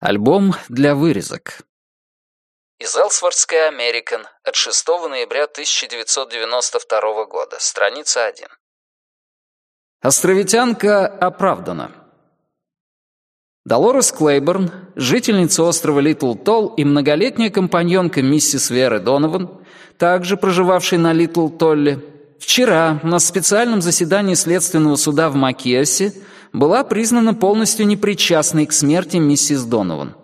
Альбом для вырезок. Из Элсвордской Американ от 6 ноября 1992 года. Страница 1. Островитянка оправдана. Долорес Клейборн, жительница острова Литл Толл и многолетняя компаньонка миссис Веры Донован, также проживавшей на Литл Толле, вчера на специальном заседании Следственного суда в Макиасе была признана полностью непричастной к смерти миссис Донован.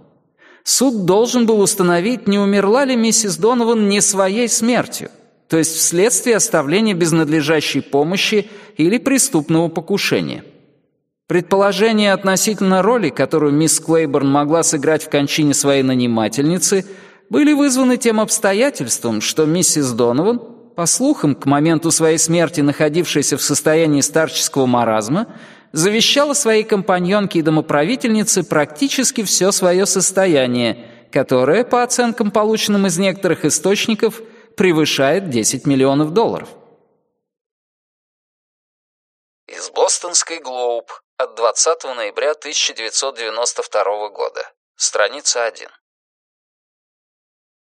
Суд должен был установить, не умерла ли миссис Донован не своей смертью, то есть вследствие оставления без надлежащей помощи или преступного покушения. Предположения относительно роли, которую мисс Клейборн могла сыграть в кончине своей нанимательницы, были вызваны тем обстоятельством, что миссис Донован, по слухам, к моменту своей смерти находившаяся в состоянии старческого маразма, завещала своей компаньонке и домоправительнице практически все свое состояние, которое, по оценкам, полученным из некоторых источников, превышает 10 миллионов долларов. Из Бостонской Глоуб от 20 ноября 1992 года. Страница 1.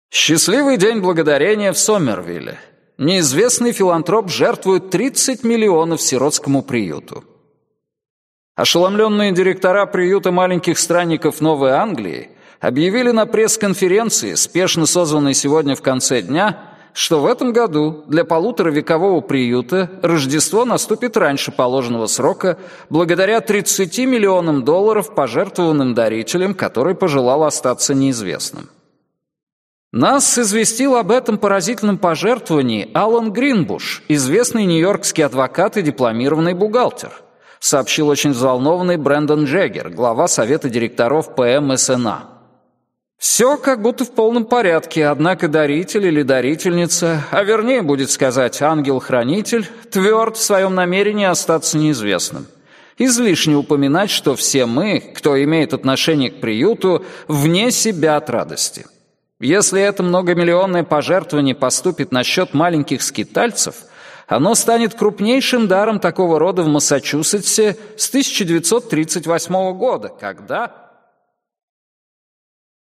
Счастливый день благодарения в Сомервилле. Неизвестный филантроп жертвует 30 миллионов сиротскому приюту. Ошеломленные директора приюта маленьких странников Новой Англии объявили на пресс-конференции, спешно созванной сегодня в конце дня, что в этом году для полуторавекового приюта Рождество наступит раньше положенного срока благодаря 30 миллионам долларов, пожертвованным дарителем, который пожелал остаться неизвестным. Нас известил об этом поразительном пожертвовании Алан Гринбуш, известный нью-йоркский адвокат и дипломированный бухгалтер – сообщил очень взволнованный Брэндон Джеггер, глава совета директоров ПМСНА. Все как будто в полном порядке, однако даритель или дарительница, а вернее будет сказать ангел-хранитель, тверд в своем намерении остаться неизвестным. Излишне упоминать, что все мы, кто имеет отношение к приюту, вне себя от радости. Если это многомиллионное пожертвование поступит на счет маленьких скитальцев – оно станет крупнейшим даром такого рода в Массачусетсе с 1938 года, когда...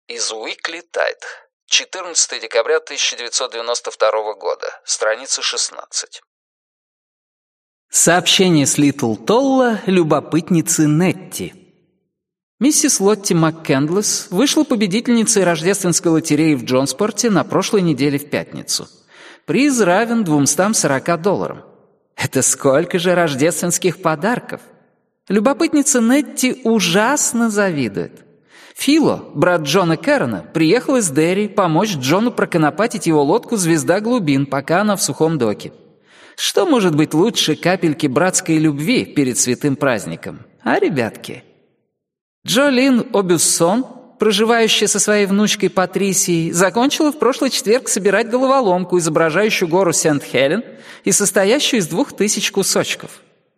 Из Уикли Тайт. 14 декабря 1992 года. Страница 16. Сообщение с Литл Толла любопытницы Нетти. Миссис Лотти МакКендлес вышла победительницей рождественской лотереи в Джонспорте на прошлой неделе в пятницу. Приз равен 240 долларам. Это сколько же рождественских подарков? Любопытница Нетти ужасно завидует. Фило, брат Джона Кэррона, приехал из Дерри помочь Джону проконопатить его лодку «Звезда глубин», пока она в сухом доке. Что может быть лучше капельки братской любви перед святым праздником? А, ребятки? Джолин Обюссон проживающая со своей внучкой Патрисией, закончила в прошлый четверг собирать головоломку, изображающую гору Сент-Хелен и состоящую из двух тысяч кусочков.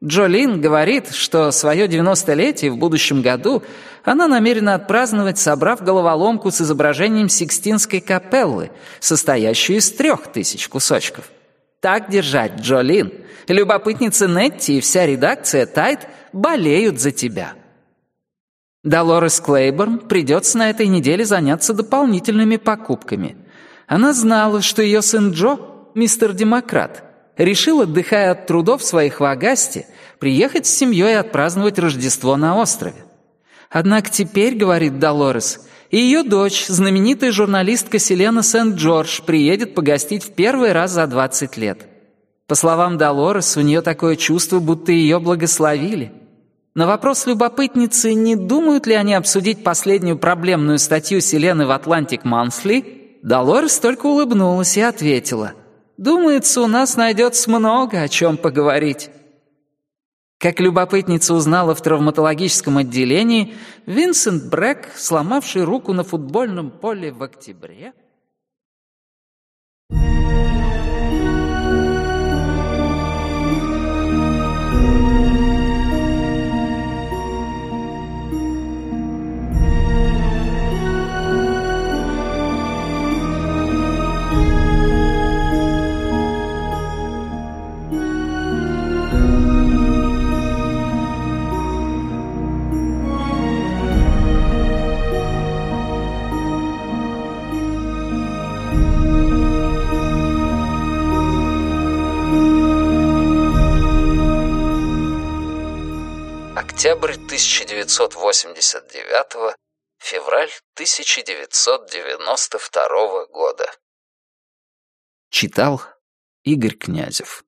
Джолин говорит, что свое девяностолетие в будущем году она намерена отпраздновать, собрав головоломку с изображением Сикстинской капеллы, состоящую из трех тысяч кусочков. Так держать, Джолин. Любопытница Нетти и вся редакция Тайт болеют за тебя. Долорес Клейборн придется на этой неделе заняться дополнительными покупками. Она знала, что ее сын Джо, мистер Демократ, решил, отдыхая от трудов своих в Агасте, приехать с семьей отпраздновать Рождество на острове. Однако теперь, говорит Долорес, и ее дочь, знаменитая журналистка Селена Сент-Джордж, приедет погостить в первый раз за 20 лет. По словам Долорес, у нее такое чувство, будто ее благословили. На вопрос любопытницы, не думают ли они обсудить последнюю проблемную статью Селены в «Атлантик Монсли», Долорес только улыбнулась и ответила. «Думается, у нас найдется много о чем поговорить». Как любопытница узнала в травматологическом отделении, Винсент Брэк, сломавший руку на футбольном поле в октябре, Октябрь 1989 февраль 1992 года. Читал Игорь Князев